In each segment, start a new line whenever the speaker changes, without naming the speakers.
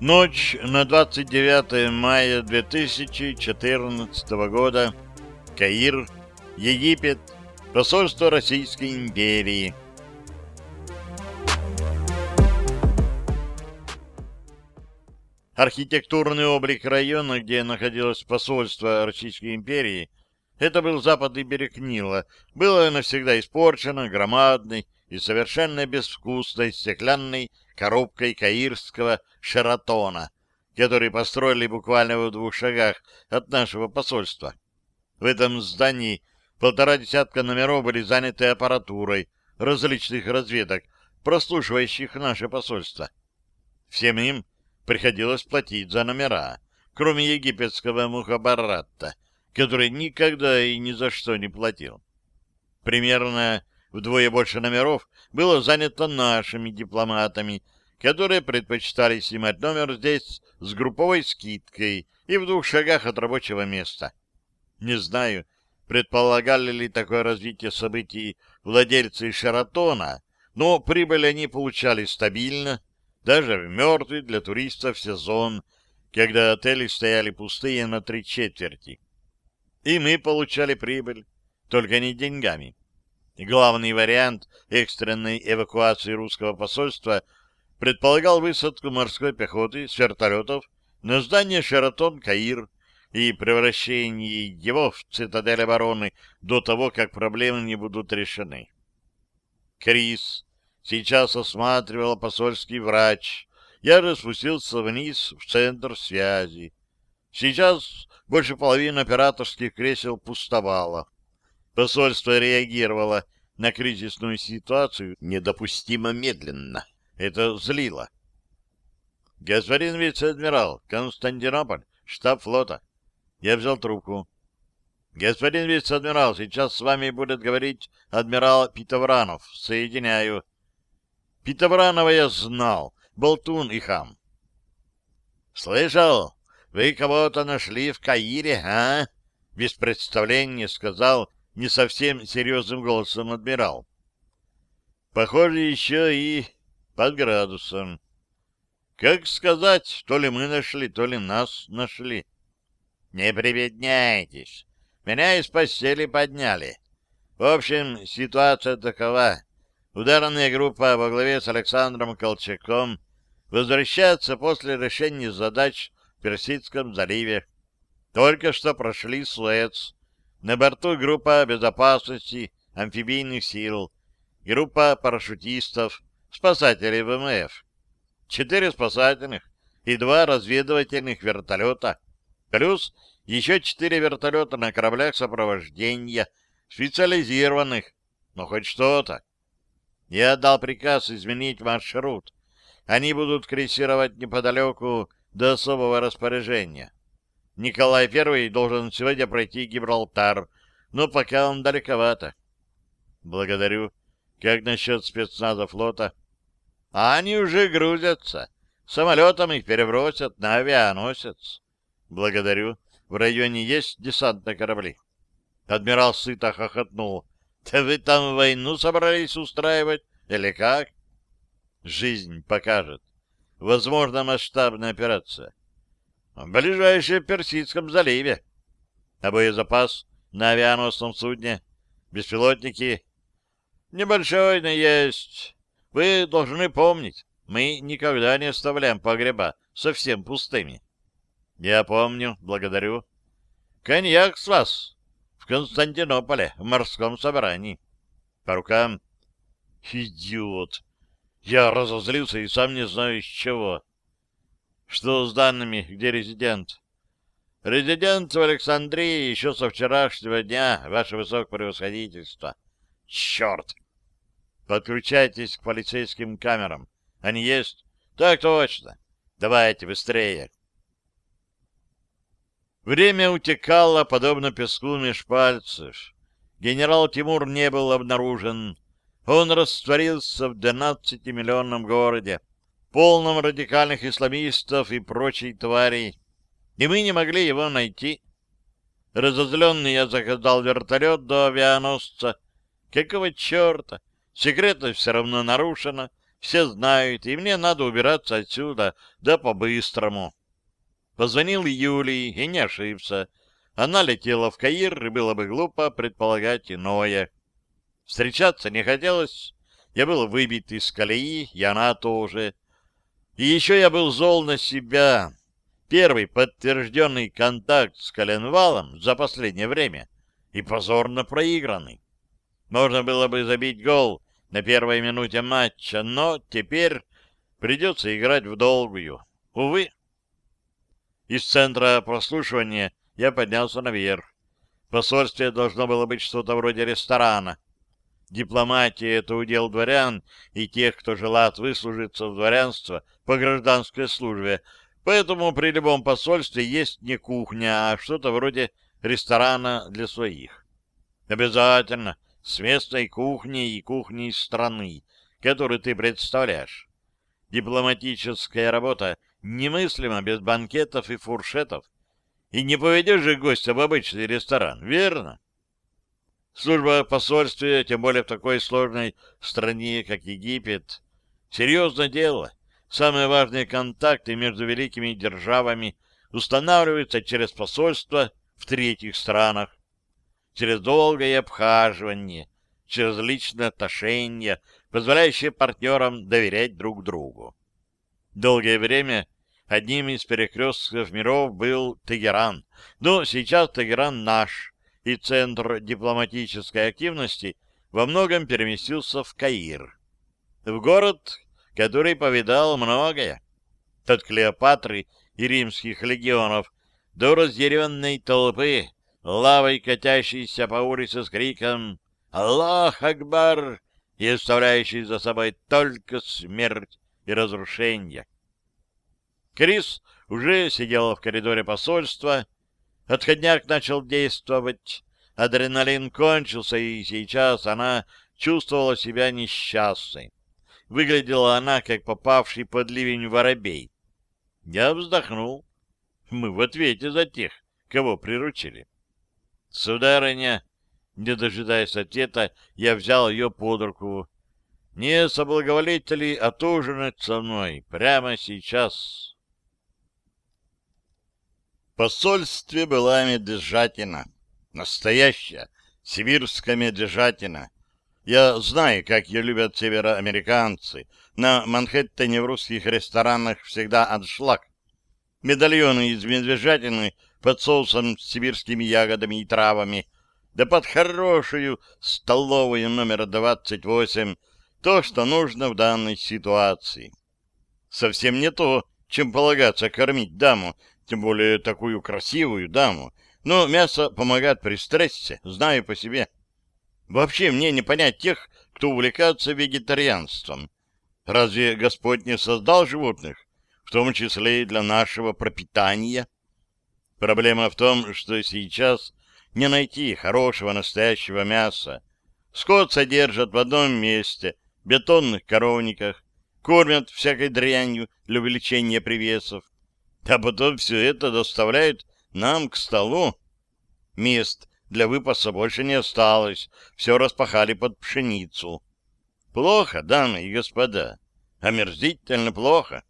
Ночь на 29 мая 2014 года. Каир, Египет, посольство Российской империи. Архитектурный облик района, где находилось посольство Российской империи, это был западный берег Нила, было навсегда испорчено громадной и совершенно безвкусной стеклянной коробкой каирского Шератона, который построили буквально в двух шагах от нашего посольства. В этом здании полтора десятка номеров были заняты аппаратурой различных разведок, прослушивающих наше посольство. Всем им приходилось платить за номера, кроме египетского мухабарата, который никогда и ни за что не платил. Примерно Вдвое больше номеров было занято нашими дипломатами, которые предпочитали снимать номер здесь с групповой скидкой и в двух шагах от рабочего места. Не знаю, предполагали ли такое развитие событий владельцы Шаратона, но прибыль они получали стабильно, даже в мертвый для туристов сезон, когда отели стояли пустые на три четверти. И мы получали прибыль, только не деньгами. Главный вариант экстренной эвакуации русского посольства предполагал высадку морской пехоты с вертолетов на здание Шератон-Каир и превращение его в цитадель обороны до того, как проблемы не будут решены. Крис сейчас осматривал посольский врач. Я же вниз в центр связи. Сейчас больше половины операторских кресел пустовало. Посольство реагировало на кризисную ситуацию недопустимо медленно. Это злило. Господин вице-адмирал, Константинополь, штаб флота. Я взял трубку. Господин вице-адмирал, сейчас с вами будет говорить адмирал Питовранов. Соединяю. Питовранова я знал, болтун и хам. Слышал, вы кого-то нашли в Каире, а? Без представления сказал не совсем серьезным голосом адмирал. Похоже, еще и под градусом. Как сказать, то ли мы нашли, то ли нас нашли. Не прибедняйтесь. Меня из постели подняли. В общем, ситуация такова. Ударная группа во главе с Александром Колчаком возвращается после решения задач в Персидском заливе. Только что прошли Суэц, на борту группа безопасности амфибийных сил, группа парашютистов, спасателей ВМФ, четыре спасательных и два разведывательных вертолета, плюс еще четыре вертолета на кораблях сопровождения, специализированных, но хоть что-то. Я отдал приказ изменить маршрут. Они будут крейсировать неподалеку до особого распоряжения. Николай I должен сегодня пройти Гибралтар, но пока он далековато. Благодарю. Как насчет спецназа флота? А они уже грузятся. Самолетом их перебросят на авианосец. Благодарю. В районе есть десантные корабли. Адмирал сыто хохотнул. Да вы там войну собрались устраивать? Или как? Жизнь покажет. Возможно, масштабная операция. В ближайшем Персидском заливе. А боезапас на авианосном судне? Беспилотники? Небольшой, но есть. Вы должны помнить, мы никогда не оставляем погреба совсем пустыми. Я помню, благодарю. Коньяк с вас в Константинополе, в морском собрании. По рукам. Идиот. Я разозлился и сам не знаю из чего. Что с данными? Где резидент? Резидент в Александрии еще со вчерашнего дня, ваше высокопревосходительство. Черт! Подключайтесь к полицейским камерам. Они есть? Так точно. Давайте быстрее. Время утекало, подобно песку меж пальцев. Генерал Тимур не был обнаружен. Он растворился в 12-миллионном городе, полном радикальных исламистов и прочей тварей, и мы не могли его найти. Разозленный я заказал вертолет до авианосца. Какого черта? Секретность все равно нарушена, все знают, и мне надо убираться отсюда, да по-быстрому. Позвонил Юлии и не ошибся. Она летела в Каир, и было бы глупо предполагать иное. Встречаться не хотелось. Я был выбит из колеи, и она тоже. И еще я был зол на себя. Первый подтвержденный контакт с коленвалом за последнее время и позорно проигранный. Можно было бы забить гол на первой минуте матча, но теперь придется играть в долгую. Увы. Из центра прослушивания я поднялся наверх. В посольстве должно было быть что-то вроде ресторана. Дипломатия — это удел дворян и тех, кто желает выслужиться в дворянство по гражданской службе, поэтому при любом посольстве есть не кухня, а что-то вроде ресторана для своих. Обязательно с местной кухней и кухней страны, которую ты представляешь. Дипломатическая работа немыслима без банкетов и фуршетов. И не поведешь же гостя в обычный ресторан, верно? Служба посольстве, тем более в такой сложной стране, как Египет, серьезное дело. Самые важные контакты между великими державами устанавливаются через посольство в третьих странах, через долгое обхаживание, через личные отношения, позволяющие партнерам доверять друг другу. Долгое время одним из перекрестков миров был Тегеран, но сейчас Тегеран наш, и центр дипломатической активности во многом переместился в Каир. В город, который повидал многое. От Клеопатры и римских легионов до разъяренной толпы, лавой катящейся по улице с криком «Аллах Акбар!» и оставляющей за собой только смерть и разрушение. Крис уже сидела в коридоре посольства, Отходняк начал действовать. Адреналин кончился, и сейчас она чувствовала себя несчастной. Выглядела она, как попавший под ливень воробей. Я вздохнул. Мы в ответе за тех, кого приручили. Сударыня, не дожидаясь ответа, я взял ее под руку. Не соблаговолите ли отужинать со мной прямо сейчас?» Посольстве была медвежатина. Настоящая сибирская медвежатина. Я знаю, как ее любят североамериканцы. На Манхэттене в русских ресторанах всегда аншлаг. Медальоны из медвежатины под соусом с сибирскими ягодами и травами, да под хорошую столовую номер 28, то, что нужно в данной ситуации. Совсем не то, чем полагаться кормить даму, тем более такую красивую даму, но мясо помогает при стрессе, знаю по себе. Вообще мне не понять тех, кто увлекается вегетарианством. Разве Господь не создал животных, в том числе и для нашего пропитания? Проблема в том, что сейчас не найти хорошего настоящего мяса. Скот содержат в одном месте, бетонных коровниках, кормят всякой дрянью для увеличения привесов, а потом все это доставляют нам к столу. Мест для выпаса больше не осталось, все распахали под пшеницу. Плохо, дамы и господа, омерзительно плохо.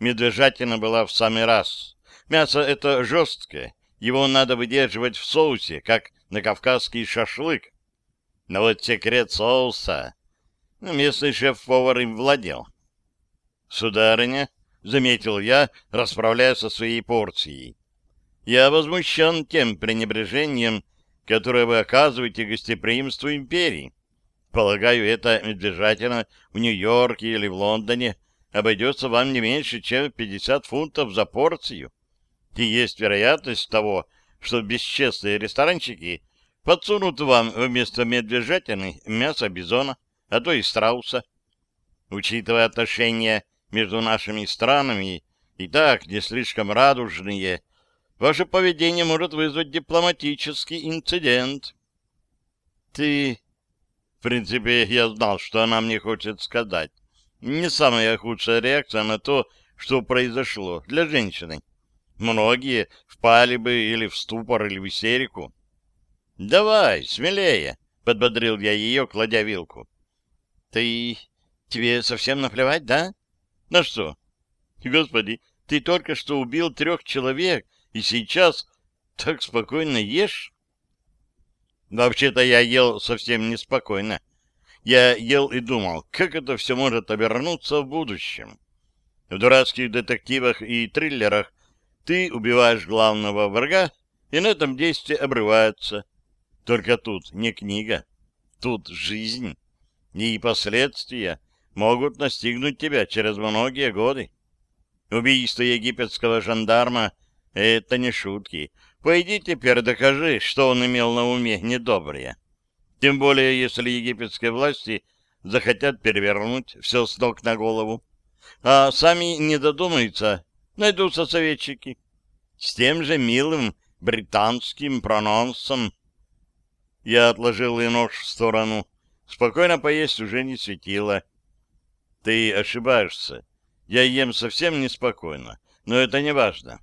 Медвежатина была в самый раз. Мясо это жесткое, его надо выдерживать в соусе, как на кавказский шашлык. Но вот секрет соуса... Местный шеф-повар им владел. Сударыня, — заметил я, расправляясь со своей порцией. «Я возмущен тем пренебрежением, которое вы оказываете гостеприимству империи. Полагаю, эта медвежатина в Нью-Йорке или в Лондоне обойдется вам не меньше, чем 50 фунтов за порцию. И есть вероятность того, что бесчестные ресторанчики подсунут вам вместо медвежатины мясо бизона, а то и страуса. Учитывая отношения между нашими странами и так не слишком радужные, ваше поведение может вызвать дипломатический инцидент. Ты... В принципе, я знал, что она мне хочет сказать. Не самая худшая реакция на то, что произошло для женщины. Многие впали бы или в ступор, или в истерику. — Давай, смелее, — подбодрил я ее, кладя вилку. — Ты... тебе совсем наплевать, да? — На что? — Господи, ты только что убил трех человек, и сейчас так спокойно ешь? Вообще-то я ел совсем неспокойно. Я ел и думал, как это все может обернуться в будущем. В дурацких детективах и триллерах ты убиваешь главного врага, и на этом действие обрывается. Только тут не книга, тут жизнь, и последствия могут настигнуть тебя через многие годы. Убийство египетского жандарма — это не шутки. Пойди теперь докажи, что он имел на уме недоброе. Тем более, если египетские власти захотят перевернуть все с ног на голову. А сами не додумаются, найдутся советчики. С тем же милым британским прононсом. Я отложил и нож в сторону. Спокойно поесть уже не светило. Ты ошибаешься. Я ем совсем неспокойно, но это не важно.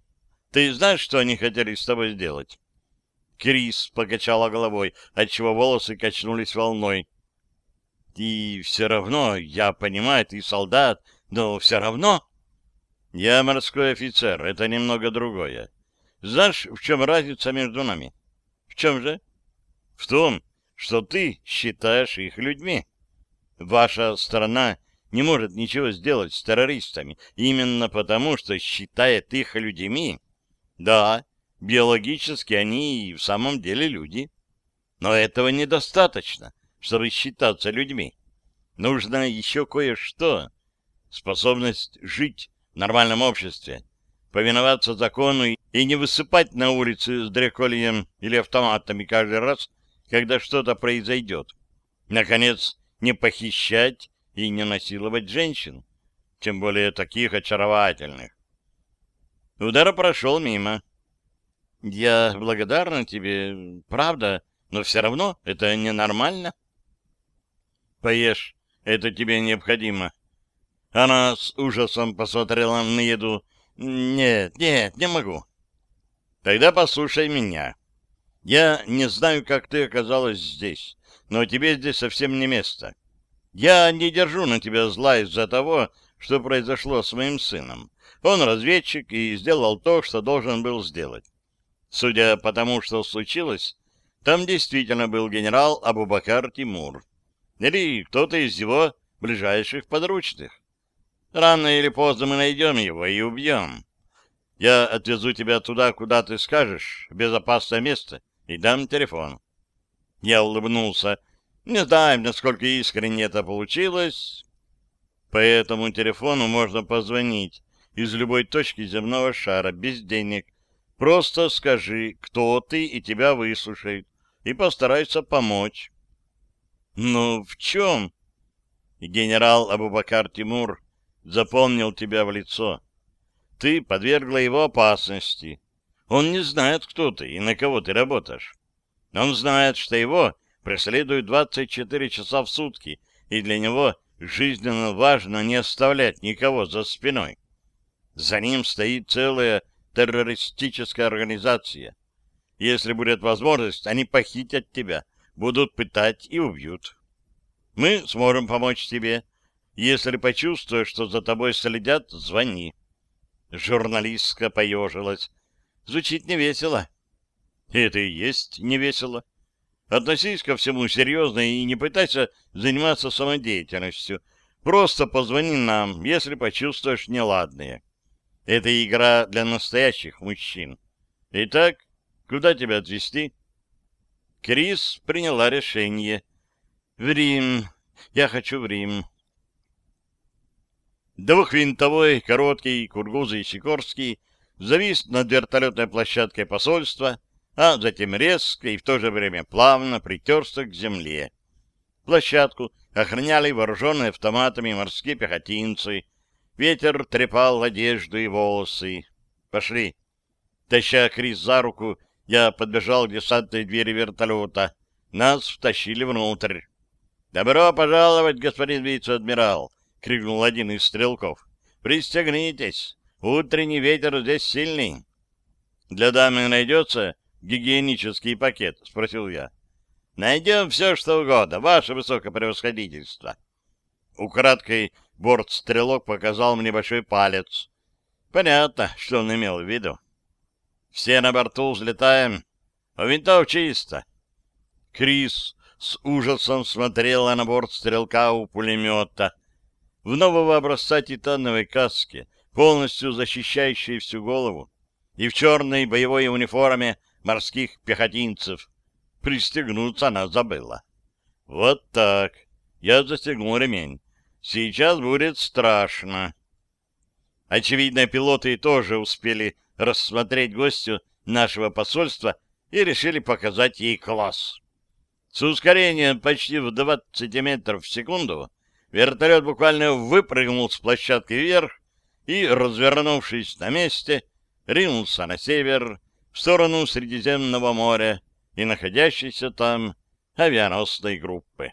Ты знаешь, что они хотели с тобой сделать? Крис покачала головой, отчего волосы качнулись волной. И все равно, я понимаю, ты солдат, но все равно... Я морской офицер, это немного другое. Знаешь, в чем разница между нами? В чем же? В том, что ты считаешь их людьми. Ваша страна не может ничего сделать с террористами, именно потому, что считает их людьми. Да, биологически они и в самом деле люди. Но этого недостаточно, чтобы считаться людьми. Нужно еще кое-что. Способность жить в нормальном обществе, повиноваться закону и не высыпать на улице с дрекольем или автоматами каждый раз, когда что-то произойдет. Наконец, не похищать и не насиловать женщин, тем более таких очаровательных. Удар прошел мимо. Я благодарна тебе, правда, но все равно это ненормально. Поешь, это тебе необходимо. Она с ужасом посмотрела на еду. Нет, нет, не могу. Тогда послушай меня. Я не знаю, как ты оказалась здесь, но тебе здесь совсем не место. Я не держу на тебя зла из-за того, что произошло с моим сыном. Он разведчик и сделал то, что должен был сделать. Судя по тому, что случилось, там действительно был генерал Абубакар Тимур. Или кто-то из его ближайших подручных. Рано или поздно мы найдем его и убьем. Я отвезу тебя туда, куда ты скажешь, в безопасное место, и дам телефон. Я улыбнулся. Не знаю, насколько искренне это получилось. По этому телефону можно позвонить из любой точки земного шара, без денег. Просто скажи, кто ты, и тебя выслушают, и постараются помочь. Ну, в чем? Генерал Абубакар Тимур запомнил тебя в лицо. Ты подвергла его опасности. Он не знает, кто ты и на кого ты работаешь. Он знает, что его преследуют 24 часа в сутки, и для него жизненно важно не оставлять никого за спиной. За ним стоит целая террористическая организация. Если будет возможность, они похитят тебя, будут пытать и убьют. Мы сможем помочь тебе. Если почувствуешь, что за тобой следят, звони. Журналистка поежилась. Звучит невесело. Это и есть невесело. Относись ко всему серьезно и не пытайся заниматься самодеятельностью. Просто позвони нам, если почувствуешь неладное. Это игра для настоящих мужчин. Итак, куда тебя отвезти? Крис приняла решение. В Рим. Я хочу в Рим. Двухвинтовой, короткий, кургузый Сикорский завис над вертолетной площадкой посольства, а затем резко и в то же время плавно притерся к земле. Площадку охраняли вооруженные автоматами морские пехотинцы. Ветер трепал одежду и волосы. «Пошли!» Таща Крис за руку, я подбежал к десантной двери вертолета. Нас втащили внутрь. «Добро пожаловать, господин вице-адмирал! крикнул один из стрелков. «Пристегнитесь! Утренний ветер здесь сильный!» «Для дамы найдется гигиенический пакет?» — спросил я. «Найдем все, что угодно, ваше высокопревосходительство!» Украдкой борт-стрелок показал мне большой палец. Понятно, что он имел в виду. «Все на борту взлетаем. У винтов чисто!» Крис с ужасом смотрела на борт стрелка у пулемета. В нового образца титановой каске, полностью защищающей всю голову, и в черной боевой униформе морских пехотинцев. Пристегнуться она забыла. Вот так. Я застегнул ремень. Сейчас будет страшно. Очевидно, пилоты тоже успели рассмотреть гостю нашего посольства и решили показать ей класс. С ускорением почти в 20 метров в секунду вертолет буквально выпрыгнул с площадки вверх и, развернувшись на месте, ринулся на север, в сторону Средиземного моря и находящейся там авианосной группы.